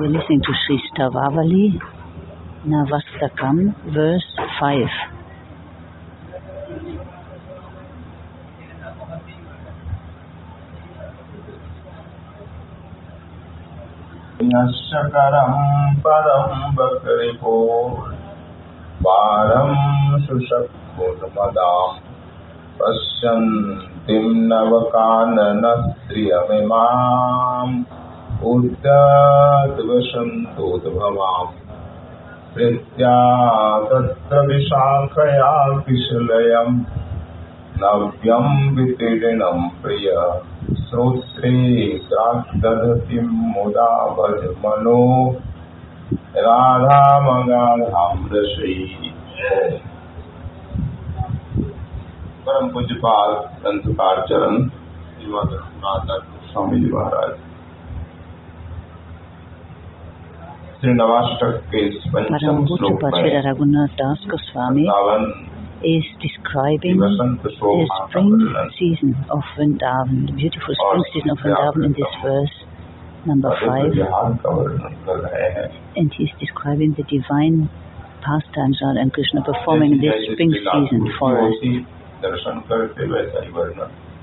We're listening to Sri Stavavali, Navastakam, verse 5. यशकरं परं बकरिपो पारं सुषक्पुर्मदाम् पश्यन्तीं नवकाननस्त्रियमिमाम् उद्यद्वसन्तोद्भवाम् प्रीत्या तत्र विशाखया किशलयम् नव्यं वितीर्णं प्रिय। श्रोत्रे द्राक्षदधिं मुदा भजमनो राधामगाधां रसै परम पूज्यपाल संतकार चरण स्वामी जी महाराज। Param Putra Pachira Das Goswami is describing the spring season of Vrindavan, the beautiful spring season of Vrindavan in this verse number 5. And he is describing the divine pastimes Radha and Krishna performing this spring season for us.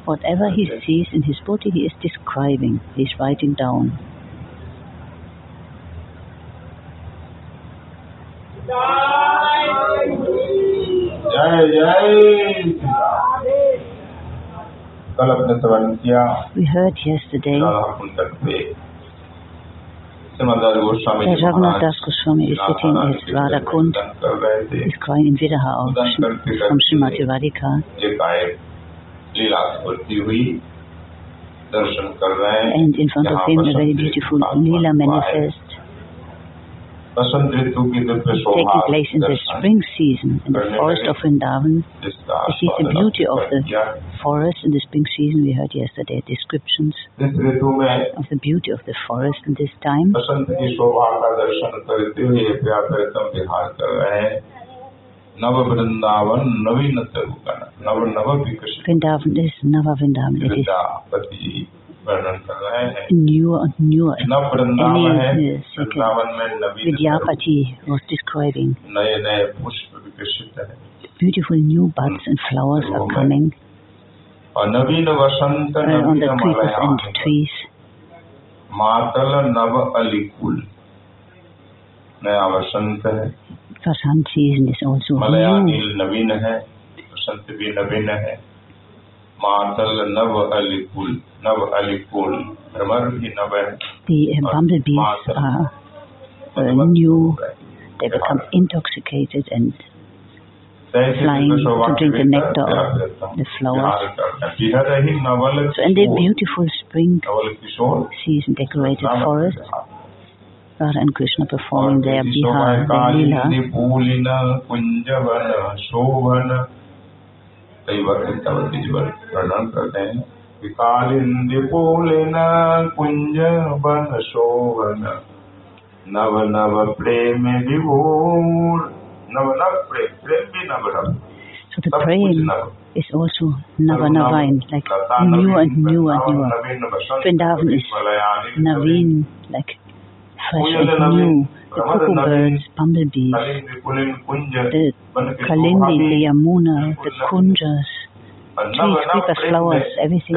Whatever he sees in his body, he is describing, he is writing down. कल अपने श्रवण किया We heard yesterday Radha Kund तट पे Shrimad Goswami that ji Raghunath Maharaj Das Goswami is sitting Radha at के Radha Kund, कीर्तन कर रहे थे he's crying in Vidaha of from Srimati Radhika. ये काय लीला स्फूर्ति हुई दर्शन कर रहे हैं and in front of जहाँ him a Basant very Ritu beautiful का आगमन Leela हुआ Taking place in the spring season in the forest of Vrindavan. You see the beauty of the forest in the spring season. We heard yesterday descriptions of the beauty of the forest in this time. Vrindavan is Nava Vrindavan. It is वर्णन कर रहे हैं newer and newer. नव वृंदावन है Any, uh, Vrindavan में नवीन तरु, Vidyapati was describing नए नए पुष्प विकसित है beautiful new buds and flowers are coming और नवीन वसंत uh, on the Naveen creepers and मलयान trees. मातल नव अलिकुल नया वसंत है Vasant season is also मलयान new. नील नवीन है वसंत भी नवीन है The bumblebees are uh, new, they become intoxicated and flying to drink the nectar of the flowers. So in the beautiful spring season decorated forest, Radha and Krishna performing their Bihar, their Leela. lila. पूलिन Kunjvan शोभन कई बार वृंदावती जी वर्णन करते हैं कि कालिंदी पूलिन कुंजवन शोभन नव नव प्रेम विभोर नव नव प्रेम प्रेम भी नव नव So the सब कुछ praying नव is also Nava Navain, like new and newer and newer. Vrindavan is Naveen, like uh, fresh and new. The cuckoo bumblebees, the kalindi, the yamuna, the kunjas, trees, paper flowers, everything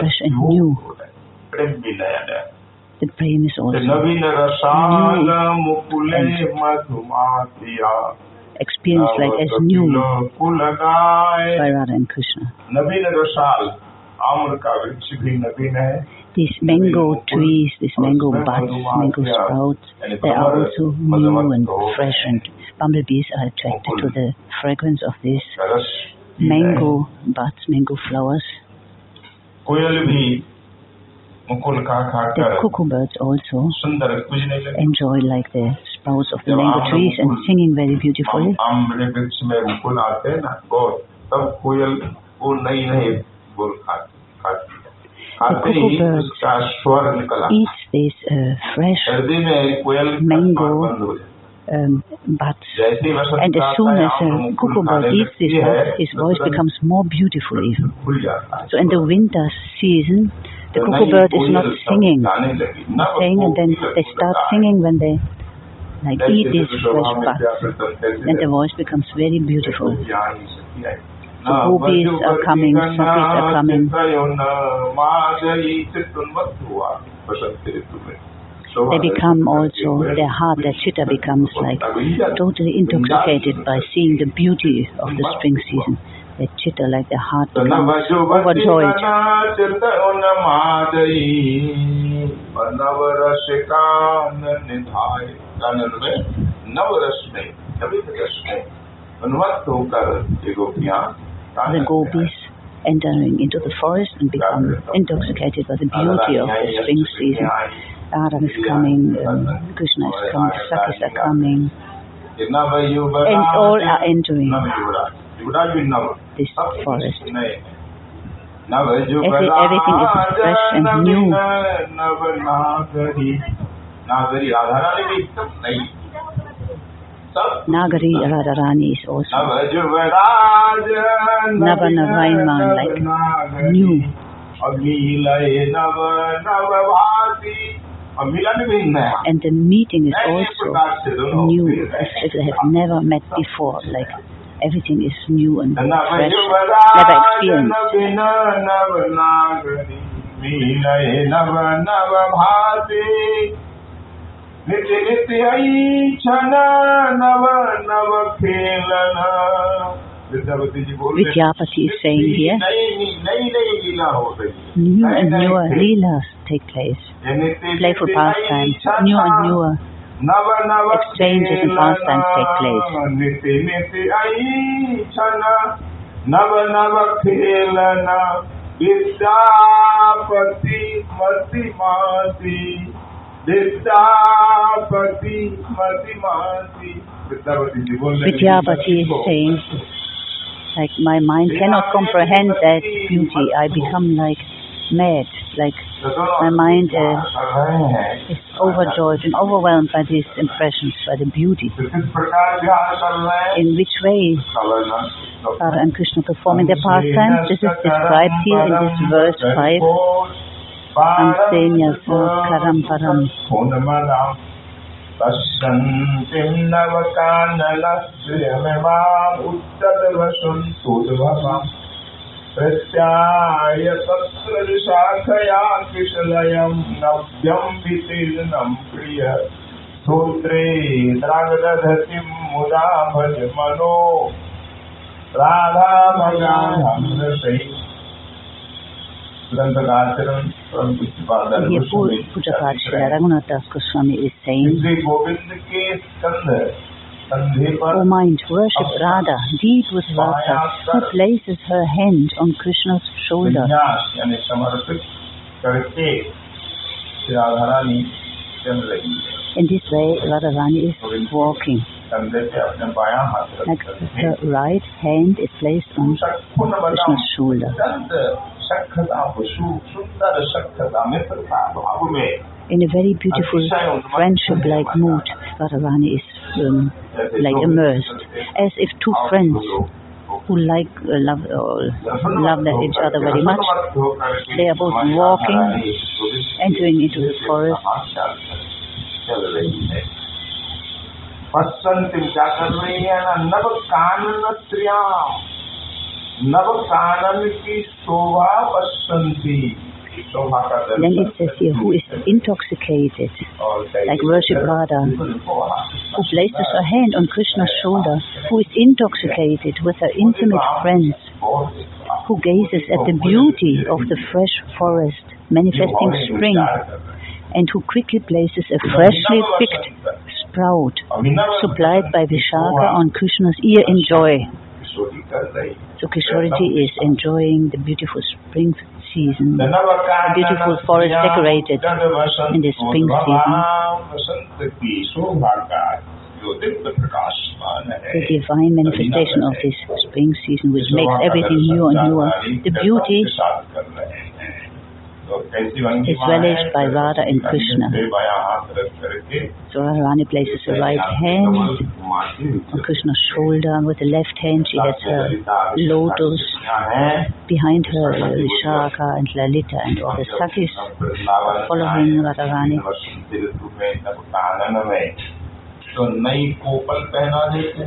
fresh and new. The brain is also new experience like as new. By Radha and Krishna नवीन रसाल आम्र का वृक्ष भी नवीन है These mango trees, these mango buds, mango sprouts, they are also new and fresh and bumblebees are attracted to the fragrance of these रस mango buds, mango flowers. कोयल भी मुकुल खा खा The कर cuckoo birds also सुंदर कुजने लगे enjoy like the sprouts of the mango trees and singing very beautifully. आम्र वृक्ष में मुकुल आते हैं ना बहुत तब कोयल वो नई नई बोल खाती uh, um, uh, Kugelberg eats this uh, fresh mango um, but and as soon as the cuckoo bird eats this up, his voice becomes more beautiful even. So in the winter season, the cuckoo is not singing, saying, and then they start singing when they like eat this fresh fruit. and the voice becomes very beautiful. The gopis are coming, sakis are coming. They become also, their heart, their chitta becomes like totally intoxicated by seeing the beauty of the spring season. Their chitta, like their heart becomes overjoyed. The gopis entering into the forest and become intoxicated by the beauty of the spring season. Radha is coming, um, Krishna is coming, Sakis are coming, and all are entering this forest. Every, everything is fresh and new. Nagari Radharani is also Navanaraiman, like new. And the meeting is also new, as if they have never met before, like everything is new and fresh, never experienced. नित्य नित्य क्षण नव नव खेलना Vidyapati is saying here, new and newer leelas take place, playful pastimes, new and newer exchanges and pastimes take place. Vidyapati mati mati Vidyapati mati mati Vidyapati is saying like my mind cannot comprehend that beauty. I become like mad, like my mind uh, is overjoyed and overwhelmed by these impressions, by the beauty. In which way Radha and Krishna performing their pastimes? This is described here in this verse 5. अन्तेन्यसु खरं परं प्रत्याय तत्र शाखया किशलयं नव्यं वितीर्णं प्रिय सूत्रे द्रागदधतिं मुदा भज मनो राधामगाधं रसैः भगाहमृतै Here, Pujapat Srila Raghunath Das Goswami is saying, O mind, worship Radha, deep with Radha, who places her hand on Krishna's shoulder. In this way, Radharani is walking. Like her right hand is placed on Krishna's shoulder. In a very beautiful friendship-like mood, Radharani is um, like immersed, as if two friends who like uh, love uh, love each other very much. They are both walking, entering into the forest. पश्चंती क्या कर रही है ना नव कानन स्त्रियाम Then it says here, who is intoxicated, like worship Radha, who places her hand on Krishna's shoulder, who is intoxicated with her intimate friends, who gazes at the beauty of the fresh forest manifesting spring, and who quickly places a freshly picked sprout supplied by Vishaka on Krishna's ear in joy. So Kishoriji is enjoying the beautiful spring season, the beautiful forest decorated in the spring season. The divine manifestation of this spring season which makes everything new and newer. The beauty is relished by Radha and Krishna. So Radharani places her right hand on Krishna's shoulder. With the left hand she has her lotus. Behind her Vishaka and Lalita and all the Sakis following Radharani. तो नई कोपल पहना देते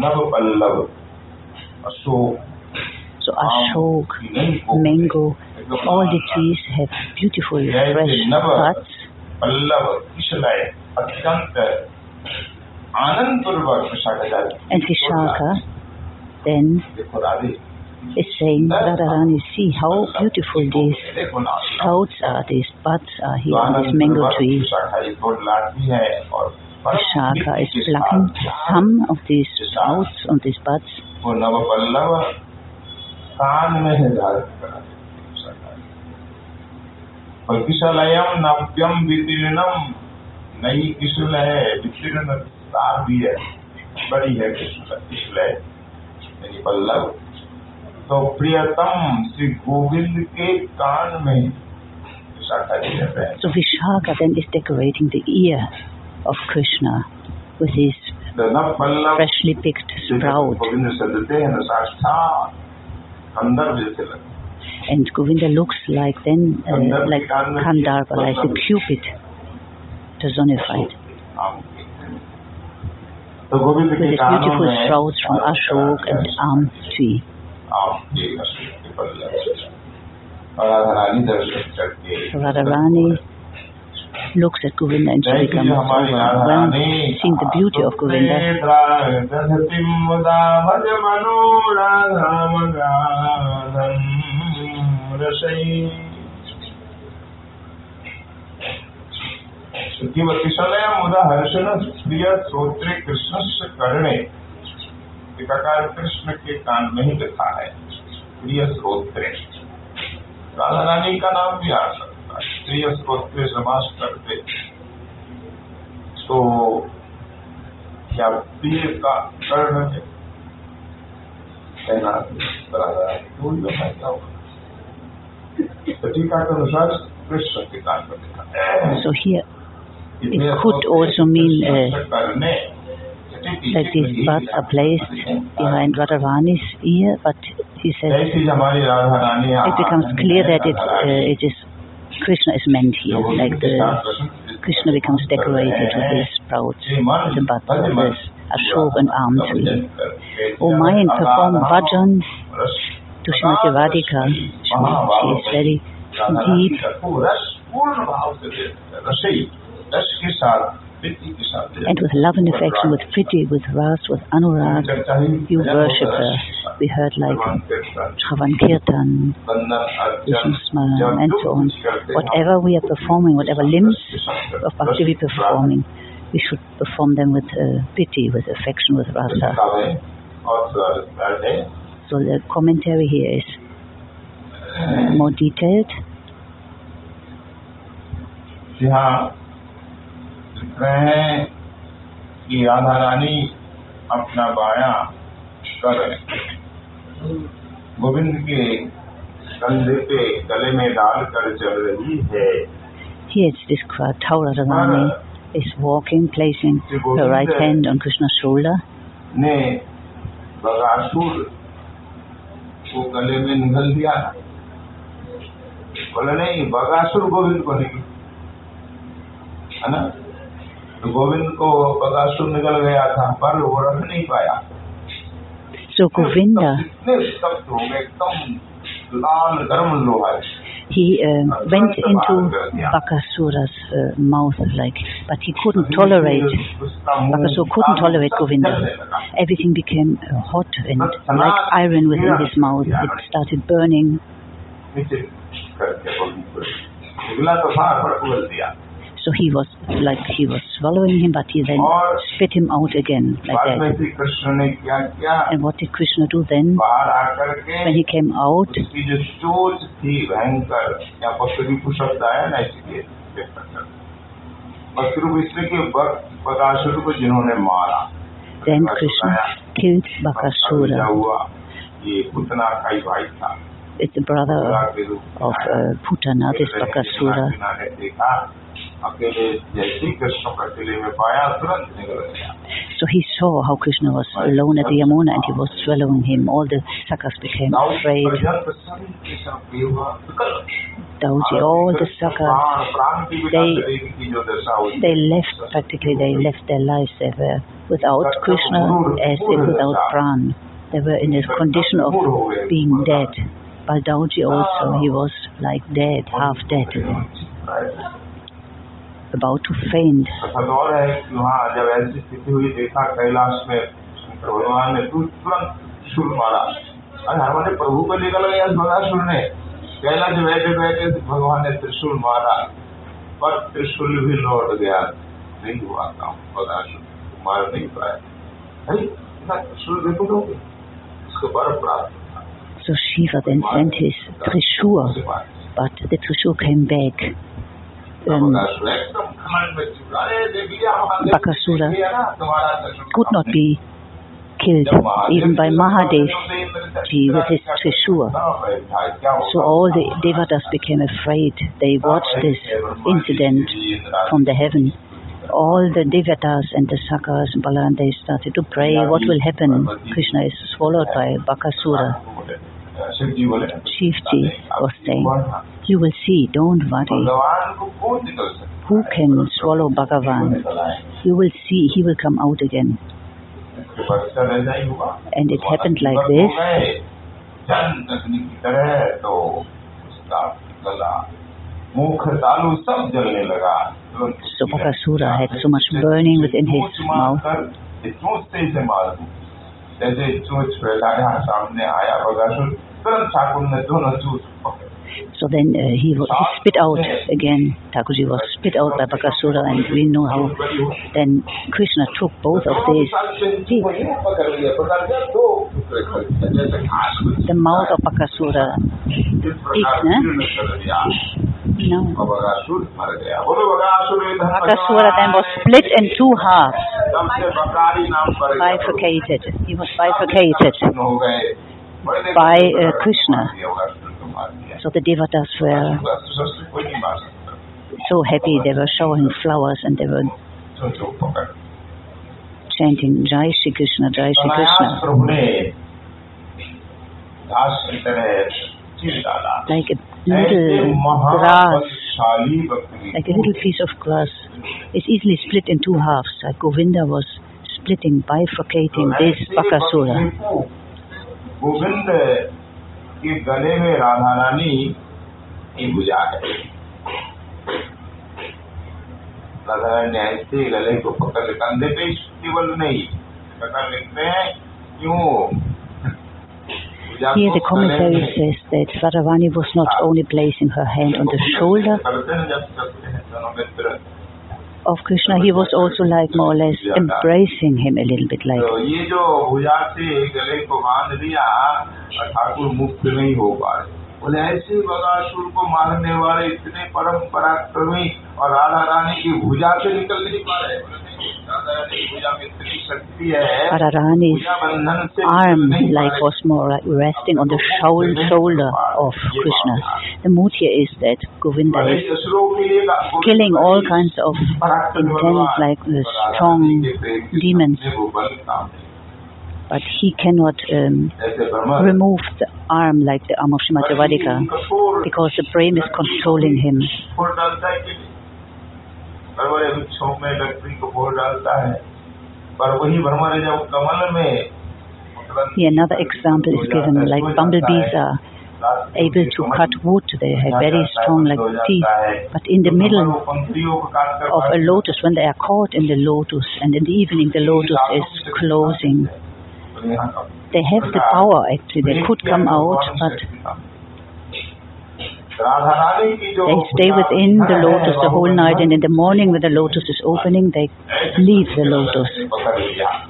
नव Pallav Ashok so Ashok, mango, all the trees have beautiful fresh buds. And Vishaka then is saying, Radharani, see how beautiful these sprouts are, these buds are here on this mango tree. Vishaka is plucking some of these sprouts on these buds. कान में है किशलयम नव्यम वितीर्णम नई किशल है वितीर्ण सार भी है बड़ी है किशलय यानी पल्लव तो प्रियतम श्री गोविंद के कान में So Vishaka then is decorating the ear of Krishna with his freshly picked sprout. And Govinda looks like then uh, like Kandarpa, like the Cupid personified. With his beautiful sprouts from Ashok and Am tree. Radharani looks at Govinda and she becomes overwhelmed, seeing the beauty of Govinda. प्रिय श्रोत्रे टीकाकार कृष्ण के कान में ही लिखा है प्रिय श्रोत्रे राधा रानी का नाम भी आ सकता है प्रिय श्रोत्रे समास करते तो क्या प्रिय का कर्ण है कहना राधा रानी क्या होगा टीका के अनुसार कृष्ण के कान में लिखा है So here it could also mean uh, that these buds are placed behind Radharani's ear, but he says it becomes clear that it, uh, it is Krishna is meant here, like the Krishna becomes decorated with these sprouts, the of this Ashok and Am tree. O oh, mind, perform bhajan to Srimati Radhika. She is very deep and with love and affection, with Priti, with Ras, with Anurag, you worship her. We heard like Shravan Kirtan, Vishnu Smaran, and so on. Whatever we are performing, whatever limbs of Bhakti we are performing, we should perform them with uh, Priti, with affection, with rasa. So the commentary here is more detailed. लिख रहे हैं कि राधा रानी अपना बाया कर गोविंद के कंधे पे गले में डालकर चल रही है Here it's described how Radharani is walking, placing her right hand on Krishna's shoulder. ने बगासुर को गले में निगल दिया बोले नहीं बगासुर गोविंद को नहीं है ना तो गोविंद को बगासुर निकल गया था पर वो रख नहीं पाया So Govinda, इतने सख्त हो गए एकदम लाल गर्म लोहा he uh, went into Bakasura's uh, mouth like, but he couldn't tolerate, Bakasura couldn't tolerate Govinda. Everything became uh, hot and like iron within his mouth. It started burning. So he was like he was swallowing him, but he then spit him out again like that. And what did Krishna do then? When he came out, then Krishna killed Bakasura. It's the brother of uh, Putana, this Bakasura. अकेले कृष्ण अकेले में पाया तुरंत निकल गया So he saw how Krishna was alone at the Yamuna and he was swallowing him. All the Sakas became afraid. Dauji, all the Sakas, they, they left, practically they left their lives. They were without Krishna as if without Pran. They were in a condition of being dead. But Baldauji also, he was like dead, half dead. About to faint. हमारे प्रभु को निकल गया भगासुर ने कैलाश बैठे बैठे भगवान ने त्रिशूल मारा पर त्रिशूल भी लौट गया। नहीं हुआ काम भगासुर मार नहीं पाया। त्रिशूल देखो तो उसके बार प्राप्त So Shiva then sent his Trishur, but the Trishur came back. Um, Bakasura could not be killed even by Mahadev with his Trishul. So all the Devatas became afraid. They watched this incident from the heaven. All the Devatas and the Sakas and Balaram, they started to pray, what will happen? Krishna is swallowed by Bakasura. Shivji was saying, you will see, don't worry. Who can swallow Bhagavan? You will see, he will come out again. And it happened like this. So Bakasura had so much burning within his mouth. जैसे चोच फैलाया सामने आया बगासुर तुरंत ठाकुर ने दोनों चोच पकड़े so then uh, he, he spit out again. Thakurji was spit out by Bakasura, and we know how then Krishna took both of these teeth. The mouth of Bakasura is, no? Bakasura then was split in two halves, bifurcated. He was bifurcated by uh, Krishna. So the devatas were so happy, they were showing flowers and they were chanting Jai Shri Krishna, Jai Shri Krishna. Like a little grass, like a little piece of grass, is easily split in two halves. Like Govinda was splitting, bifurcating this Bakasura. के गले में राधा रानी की भुजा है राधा रानी ने ऐसे गले को पकड़ कंधे पे केवल नहीं पकड़ लेते हैं क्यों Here the commentary says that Radharani was not only placing her hand on the shoulder of Krishna, he was also like more or less embracing him a little bit like. बोले ऐसे बगासुर को मारने वाले इतने परम पराक्रमी और राधा रानी की भुजा से निकल नहीं पा रहे Radharani's arm like was more like resting on the shoulder of Krishna. The mood here is that Govinda is killing all kinds of intense like the strong demons but he cannot um, remove the arm like the arm of Srimati Radhika because the brain is controlling him. Here another example is given like bumblebees are able to cut wood, they have very strong like teeth, but in the middle of a lotus, when they are caught in the lotus and in the evening the lotus is closing, they have the power actually, they could come out, but they stay within the lotus the whole night and in the morning when the lotus is opening, they leave the lotus.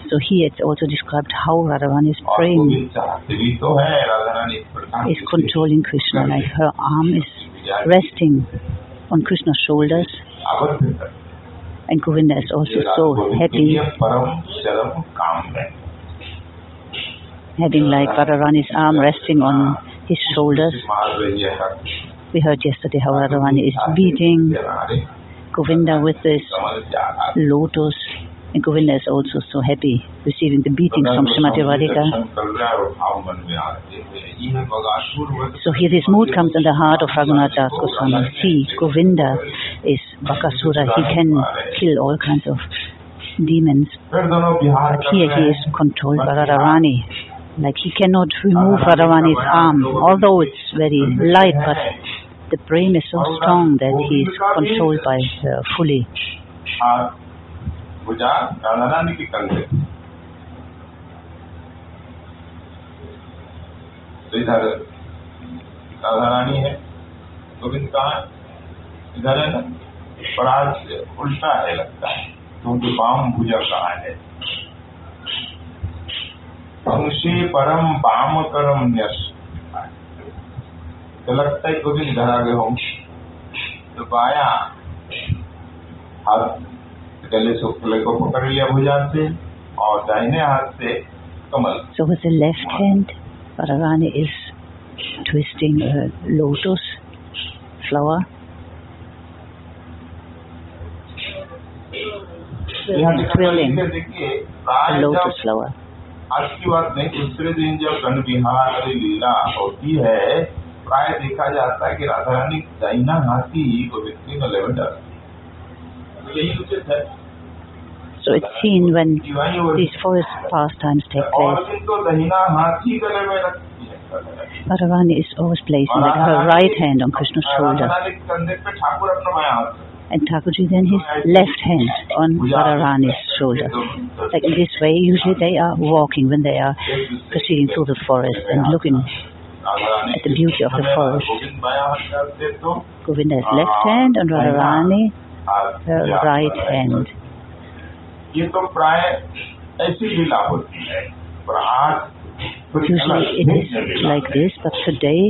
So here it's also described how Radharani is praying, is controlling Krishna, like her arm is resting on Krishna's shoulders. And Govinda is also so happy having like Radharani's arm resting on his shoulders. We heard yesterday how Radharani is beating Govinda with this lotus. And Govinda is also so happy receiving the beatings from Srimati Radhika. So here this mood comes in the heart of Raghunath Goswami. See, Govinda is Bakasura. He can kill all kinds of demons. But here he is controlled by Radharani. Like he cannot remove Radharani's arm, although it's very light, but the brain is so strong that he is controlled by her fully. इधर राधा रानी है गोविंद कहाँ इधर है ना पर आज उल्टा है लगता है। क्योंकि वाम भुजा कहाँ है। अंशी परम वाम करम न्यस तो लगता है गोविंद इधर आ गए तो बाया हाथ गले से गले को पकड़ लिया भुजा से और दाहिने हाथ से कमल So with the left hand, Radharani is twisting a lotus flower. Twirling देखिए a lotus flower. आज की बात नहीं दूसरे दिन जब गण विहार लीला होती है प्राय देखा जाता है कि राधा रानी दाइना हाथी गोविंद की गले में डाल तो यही उचित है So it's seen when कि वही और these forest pastimes take और place. दिन तो दहिना हाथी गले में रखती है Radharani is always placing like her right hand on Krishna's shoulder Radha Rani के कंधे पे ठाकुर अपना बाया हाथ and Thakurji then his left hand on Radharani's shoulder. Like in this way, usually they are walking when they are proceeding through the forest and looking at the beauty of the forest. Govind बाया हाथ डालते तो Govinda's left hand and Radharani हाथ her या- right hand. ये तो प्राय ऐसी लीला होती है पर आज कुछ Usually अलग it भिन्न is Leela like this, but today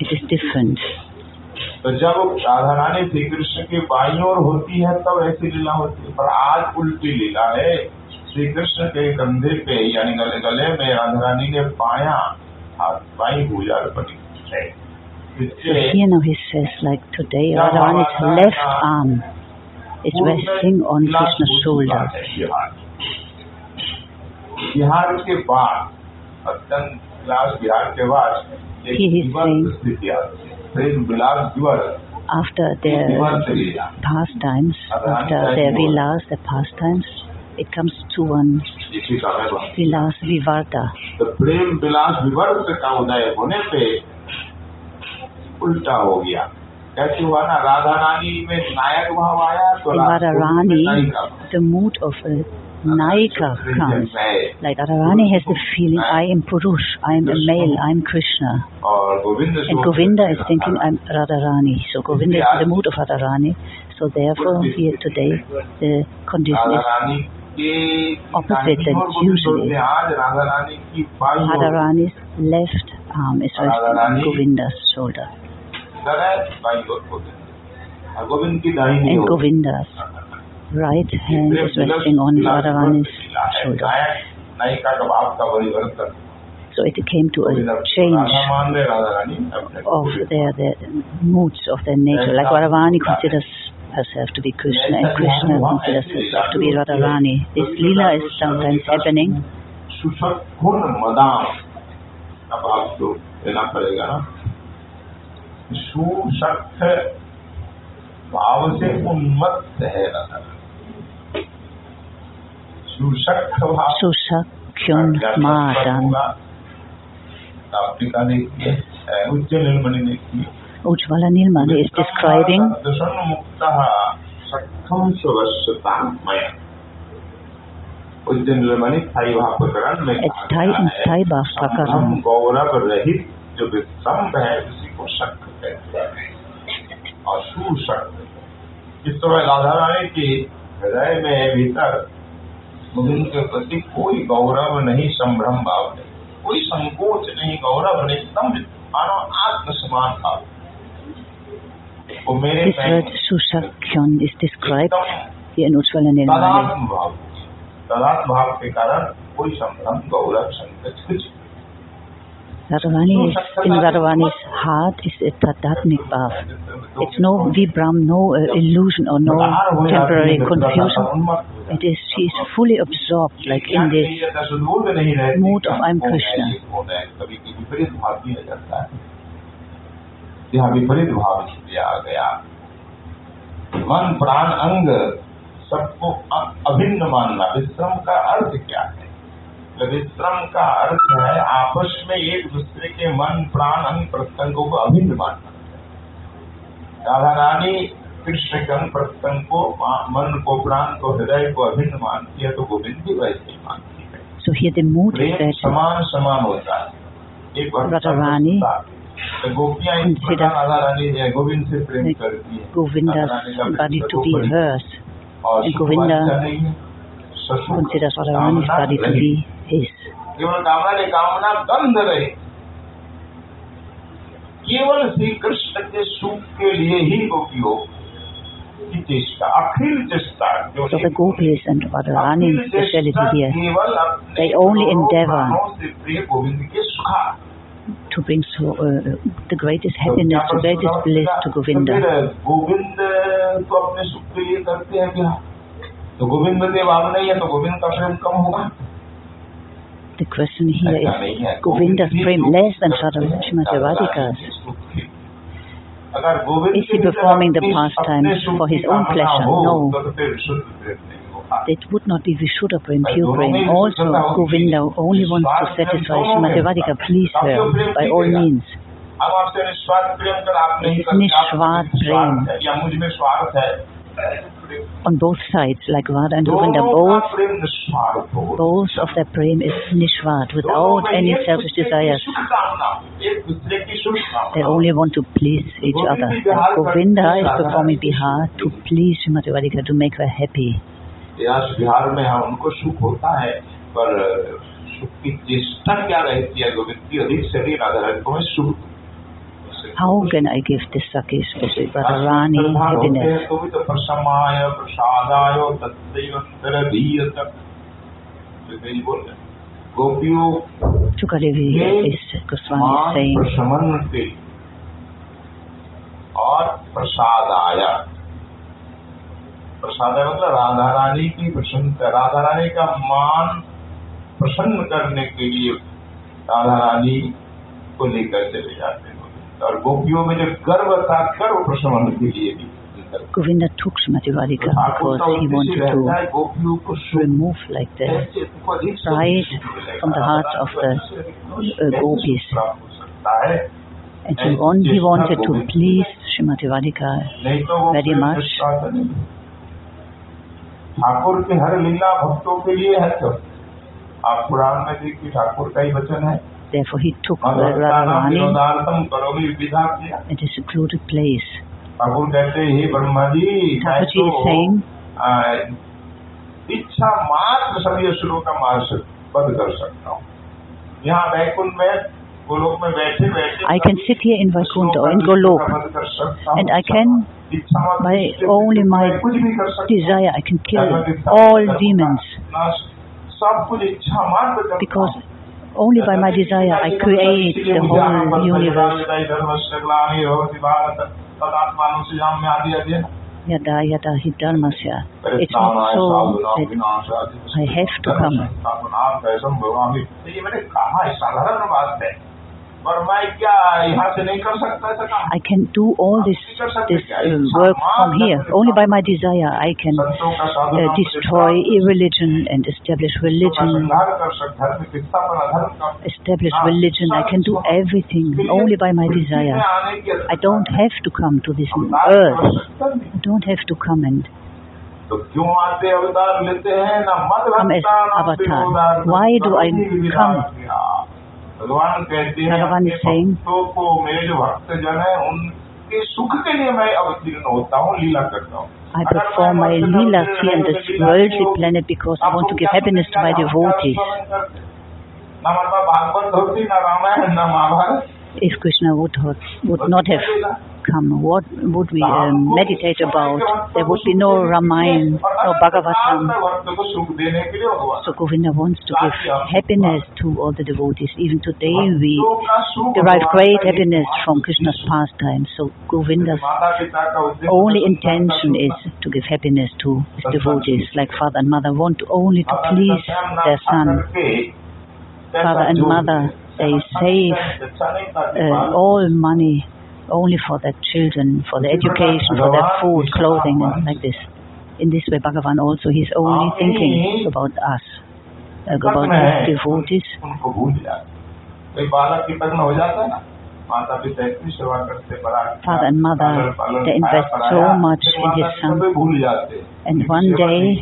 it is different. तो जब राधा रानी श्री कृष्ण की बाई ओर होती है तब ऐसी लीला होती है पर आज उल्टी लीला है श्री कृष्ण के कंधे पे यानी गले गले में राधा रानी ने पाया हाथ बाई भूजा है इससे Here he says like today Radharani's left arm is resting on Krishna's shoulder. Bihar Bihar के बाद अत्यंत विलास बिहार के बाद एक He is saying- है After their pastimes, after their vilas, their pastimes, it comes to one इसी का है वह। vilas vivarta. तो प्रेम विलास विवर्त का उदय होने पे उल्टा हो गया कैसे हुआ ना राधा रानी में नायक भाव आया तो In राधा Radharani, में नायिका भाव। the mood of a Naika comes. मैं Like Radharani has the feeling, I am Purush, I am a male, I am Krishna. और Govind And Govinda is thinking, I'm Radharani. So Govinda is in the mood of Radharani. So therefore, here today, the condition Radha is रानी के opposite than usually. Radharani's left arm is resting on Govinda's shoulder. And Govinda's right hand is resting on Radharani's shoulder. So it came to a change of their, their moods of their nature. Like Radharani considers herself to be Krishna and Krishna considers herself to be Radharani. This lila is sometimes happening. सुसत्गुण madam अब आपको देना पड़ेगा ना सुसक्त भाव से उन्मत्त है राधा सुसक्त भाव Sushakyun Madam. आपका देखिए उच्च निर्मणि देखिए Ujjwala Nilman is describing it's Thai and Thai Bhavakaram. और इस तरह की हृदय में भीतर के प्रति कोई गौरव नहीं संभ्रम भाव नहीं कोई संकोच नहीं गौरव नहीं स्तंभ मानव आत्म समान भाव This word Sushakyan is described here in Ujjwala Nilamani. Radharani is, in Radharani's heart is a Tadatmik Bhav. It's no Vibram, no uh, illusion or no temporary confusion. It is, she is fully absorbed like in this mood of I'm Krishna. यहाँ विपरीत भाव इसलिए आ गया। मन प्राण अंग सबको अभिन्न मानना। विश्रम का अर्थ क्या है? विश्रम का अर्थ है आपस में एक दूसरे के मन प्राण अंग प्रत्यंगों को अभिन्न मानना। राधा रानी कृष्ण के अंग प्रत्यंग को मन को प्राण को हृदय को अभिन्न मानती है तो गोविंद भी वैसे मानती है। समान समान होता है। एक Radharani गोपियां इस प्रकार राधा रानी गोविंद से प्रेम करती है Govinda's body to be hers and Govinda considers Radharani's body to be his. केवल कामना ने कामना बंद रहे केवल श्री कृष्ण के सुख के लिए ही गोपियों की चेष्टा अखिल चेष्टा जो So the gopis and Radharani's speciality here, केवल they only endeavor से प्रिय गोविंद के सुखा to bring so, uh, the greatest happiness, the greatest bliss to Govinda. The question here is Govinda's prem less than Shrimati Radhika's. Is he performing the pastimes for his own pleasure? No. It would not be Vishuddha prem, pure prem. Also, Govinda only wants to satisfy Srimati Radhika. Please her, by all means. It's Nishwat prem. On both sides, like Radha and Govinda, both, both of their prem is Nishwat, without any selfish desires. They only want to please each other. Govinda is performing bihar to please Srimati Radhika, to make her happy. प्रयास बिहार में हाँ उनको सुख होता है पर सुख की चेष्टा क्या रहती है? गोविंद की अधिक से अधिक राधा रानी को सुख How can I give this Saki, especially Radharani, happiness? तो तो प्रसमाय प्रसादाय गोपियों Chukadevi is Goswami saying, प्रशमन के। और प्रसादाय। प्रसादाय मतलब राधा रानी की प्रसन्न राधा रानी का मान प्रसन्न करने के लिए राधा रानी को लेकर चले जाते हैं और गोपियों में जो गर्व था गर्व प्रशमन के लिए भी Govinda took Srimati Radhika because he wanted to remove like the pride from the hearts of the uh, gopis. And he, on, he wanted to please Srimati Radhika very much. Thakur की हर लीला भक्तों के लिए है तो आप पुराण में देखिए ठाकुर का ही वचन है Therefore he took Radharani at a secluded place. Thakur कहते हे Brahma ji Thakurji is saying, इच्छा मात्र सभी असुरों का मार्ग बंद कर सकता हूँ यहाँ वैकुंठ में गोलोक में बैठे बैठे I can sit here in Vaikuntha or in Golok and I can, by only my desire I can kill all demons because only by my desire I create the whole universe. Yada yada hidharmasya. It's not so that I have to come. I can do all this this uh, work from here. Only by my desire I can uh, destroy irreligion and establish religion. Establish religion. I can do everything only by my desire. I don't have to come to this earth. I don't have to come and come as avatar. Why do I come? भगवान कहते हैं भक्तों को मेरे जो भक्त जन है उनके सुख के लिए मैं अवतीर्ण होता हूँ लीला करता हूँ I perform my leelas here on this worldly planet because I want to give happiness to my devotees. If Krishna would, would not have what would we um, meditate about? There would be no Ramayana, no Bhagavatam. So Govinda wants to give happiness to all the devotees. Even today we derive great happiness from Krishna's pastime. So Govinda's only intention is to give happiness to his devotees, like father and mother want only to please their son. Father and mother, they save uh, all money only for their children, for their education, for their food, clothing, and like this. In this way, Bhagavan also, he's only thinking about us, uh, about his devotees. Father and mother, they invest so much in his son. And one day,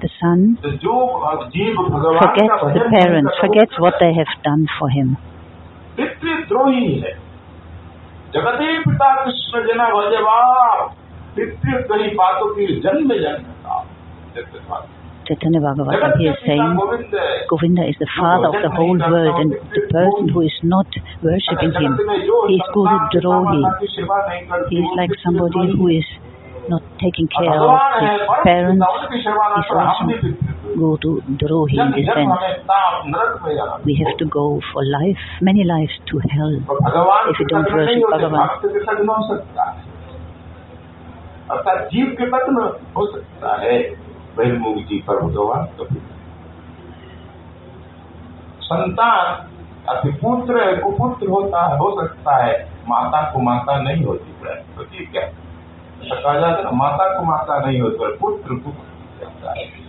the son forgets the parents, forgets what they have done for him. जगते पिता कृष्ण जना भजवा पितृ पातों की जन्म जन्म Chaitanya Bhagavatam, he is saying Govinda is the father of the whole world and the person who is not worshipping him, he is Guru Drohi. He is like somebody who is not taking care of his parents. He is also go to Drohi in this sense. We have to go for life, many lives to hell. if we don't worship Bhagavan. अर्थात जीव के न हो सकता है। बहिर्मुख जी पर भगवान कभी संतान अति पुत्र कुपुत्र होता है हो सकता है। माता को माता नहीं होती तो ठीक है कहा जाता माता को माता नहीं होती पुत्र पुत्र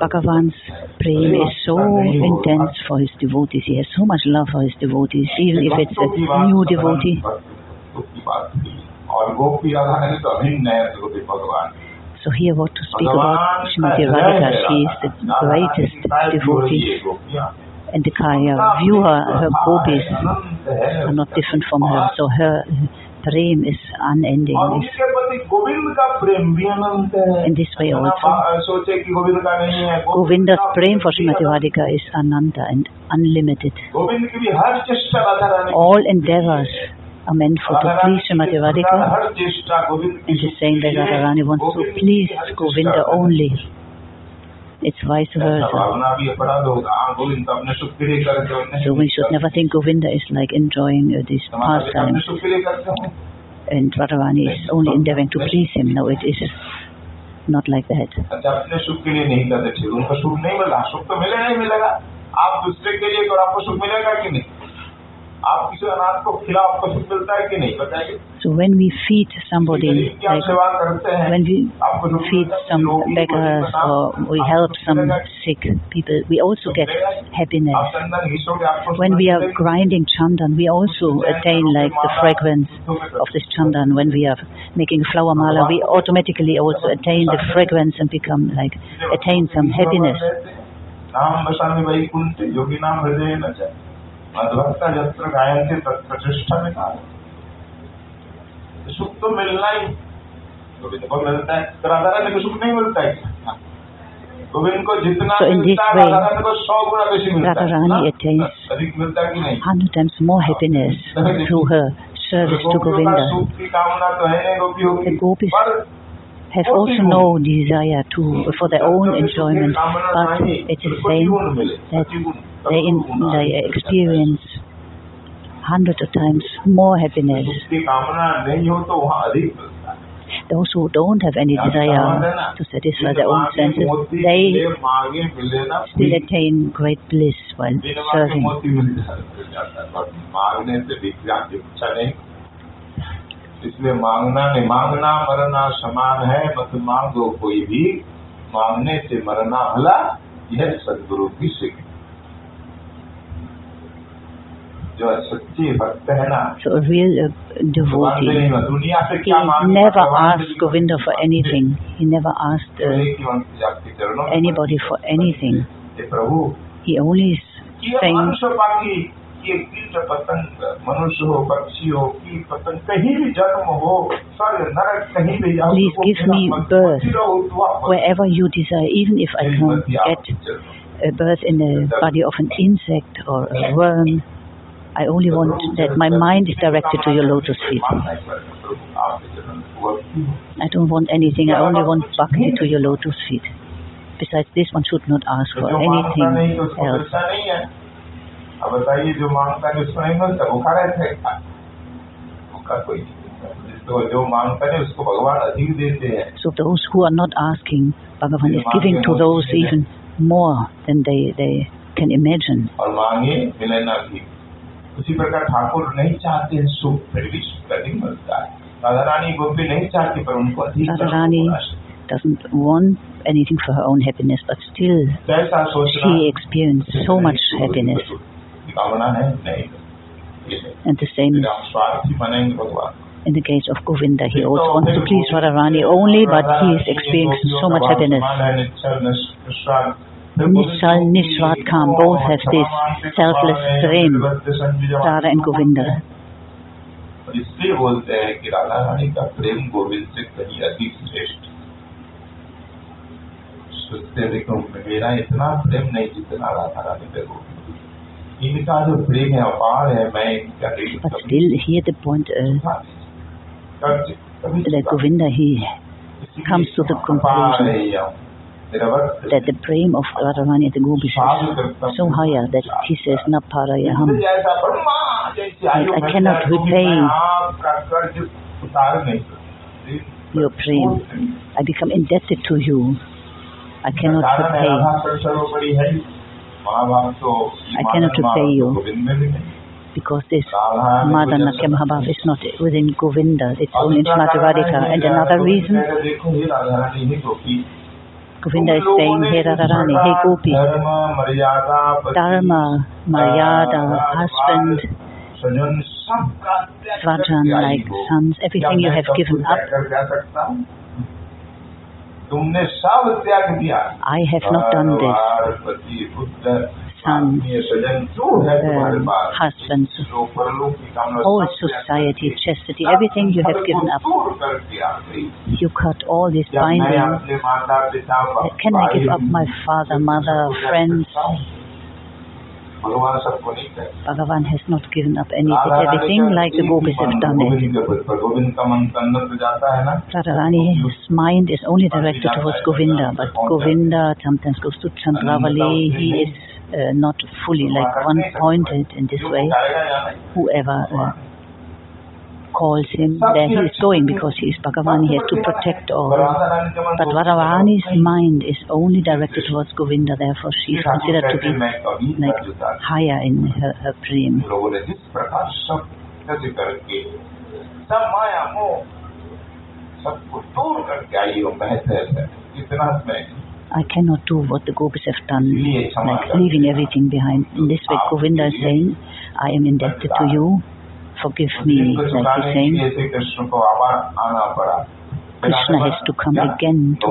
Bhagavan's prema is so intense for his devotees. He has so much love for his devotees, even if it's a new devotee. So here what to speak about Srimati Radhika, she is the greatest devotee. And the Kaya view her, her gopis are not different from her. So her prem is unending. In this way also, Govinda's prem for Srimati Radhika is ananta and unlimited. All endeavors are meant for to please Srimati Radhika. And she's saying that Radharani wants to please Govinda only. It's vice versa. So we should never think Govinda is like enjoying uh, this pastime. And Radharani is only endeavoring to please him. No, it is not like that. आप दूसरे के लिए आपको सुख मिलेगा कि नहीं आप किसी अनाथ को खिलाओ आपको सुख मिलता है कि नहीं बताइए So when we feed somebody, like when we feed some beggars or we help some sick people, we also get happiness. When we are grinding chandan, we also attain like the fragrance of this chandan. When we are making flower mala, we automatically also attain the fragrance and become like attain some happiness. मधुभक्ता जत्र गायन थे प्रतिष्ठा में कहा सुख तो मिलना ही गोविंद को मिलता है तो राधा रानी को सुख नहीं मिलता है गोविंद को जितना So in this मिलता है way, राधा रानी को सौ गुना बेसी मिलता है Radharani हाँ? attains अधिक मिलता है कि नहीं hundred times more happiness through her service to गोपियों का Govinda. सुख की कामना तो है नहीं गोपियों The की gopis पर have also no desire to for their own enjoyment, but it is saying that they, in, they experience hundred of times more happiness. सुख की कामना नहीं हो तो वहाँ अधिक मिलता है Those who don't have any desire to satisfy their own senses, they मांगे मिले ना still attain great bliss while बिना मांगे serving. मोती मिल जाता है बस मांगने से भिक्षा की इच्छा नहीं इसलिए मांगना नहीं मांगना मरना समान है मत मांगो कोई भी मांगने से मरना भला यह सदगुरु की सीख So a real uh, भगवान से devotee, नहीं हुआ। दुनिया से he क्या मांगे never भगवान से asked भी Govinda for anything. He never asked uh, एक ही वंश जाति चरणों में anybody for anything. Hey Prabhu He only is ये saying, मनुष्य बाकी ये कीट पतंग मनुष्य हो पक्षी हो कीट पतंग कहीं भी जन्म हो स्वर्ग नरक कहीं भी जाओ Please तो give me मत- birth मत रहो, तो आप wherever you desire, even if I can मत- आप get चलो। a birth in the body of an insect or a worm, I only want that my mind is directed to your lotus feet. I don't want anything. I only want bhakti to your lotus feet. Besides this, one should not ask for anything else. So those who are not asking, Bhagavan is giving to those even more than they, they can imagine. और मांगे मिले ना भी उसी प्रकार ठाकुर नहीं चाहते हैं सुख फिर भी सुख अधिक मिलता है राधा रानी गोपी नहीं चाहती पर उनको अधिक Radha Rani doesn't want anything for her own happiness, but still कैसा सोचना she experienced so much happiness. कामना है नहीं ये नहीं। And the same is हम स्वार्थी बनेंगे भगवान in the case of Govinda. He also wants to please Radharani only, but he is experiencing so much happiness. Nishal, Nishwat Kam both have this selfless prem, Radha and Govinda. और इसलिए बोलते हैं कि राधा रानी का प्रेम गोविंद से कहीं अधिक श्रेष्ठ सोचते देखो मेरा इतना प्रेम नहीं जितना राधा रानी पे गोविंद इनका जो प्रेम है अपार है मैं इनका दिल But still, here the point uh, कभी कभी that Govinda, he comes to the conclusion that the prema of Radharani at the Gopi is so higher that he says, Naparayaham, I, I cannot repay your prema. I become indebted to you. I cannot repay. I cannot repay you because this Madanakhya Mahabhav is not within Govinda, it's only in Srimati Radhika. And another reason Govinda is saying, He Radharani, Hey Gopi, Dharma, Maryada, husband, Svajan, like sons, everything you have given up. I have not done this. Um, sons, uh, husbands, all society, chastity, everything you have given up. You cut all these bindings. Can I give up my father, mother, friends? Bhagavan has not given up anything. everything like the gopis have done it. Radharani's mind is only directed towards Govinda, but Govinda sometimes goes to Chandravali. He is uh, not fully like one pointed in this way. Whoever uh, calls him, there he is going because he is Bhagavan, he has to protect all. But Radharani's mind is only directed towards Govinda, therefore she is considered to be like higher in her, her I cannot do what the gopis have done, like leaving everything behind. In this way, Govinda is saying, I am indebted to you, forgive me, like he's saying. Krishna has to come again to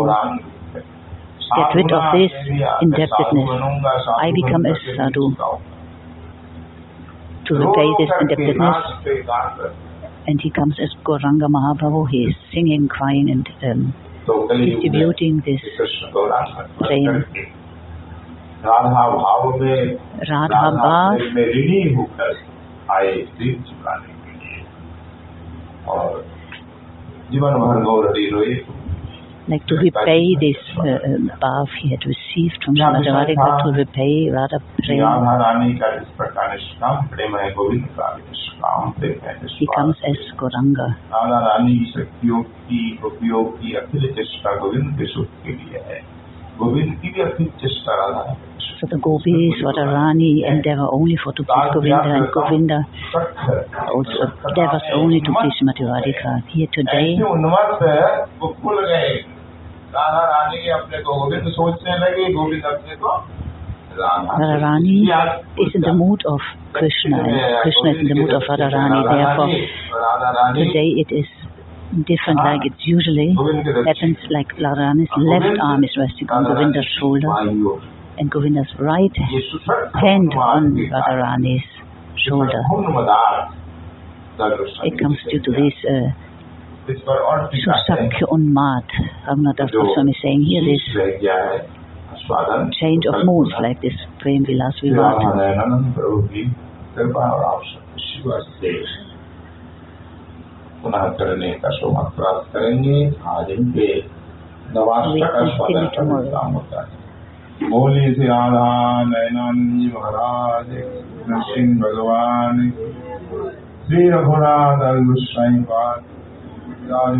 get rid of this indebtedness. I become a sadhu to repay this indebtedness. And he comes as Gauranga Mahaprabhu. He is singing, crying and um, distributing this Gaurang में प्रेम। राधा भाव में Radha Bhav में ऋणी होकर आए ऋण चुकाने के लिए और जीवन भर गौरवी रोए like to repay this uh, bath he had received from Srimati Radhika, to repay Radha prema. He comes as Gauranga. So the gopis, Radharani, endeavor only for to please Govinda, and Govinda also endeavors only to please Madhurarika. Here today, Radha Rani अपने को गोविंद सोचने लगे गोविंद अपने को Radha Radharani is in the mood of Krishna and Krishna is in the mood of Radharani. Therefore, Radha Rani today it is different like it usually happens like Radharani's left arm is resting on Govinda's shoulder and Govinda's right ये सुसक्त hand on के कारण Radharani's shoulder. उन्मदार Darshan It comes due to this uh, Susak Unmat. I'm not after Swami saying here this change of moods like this Prem Vilas Vivat. बोली से राधा नयनानंद महाराज नरसिंह भगवान श्री रघुनाथ गोस्वाई पाठ ಗಾಳಿ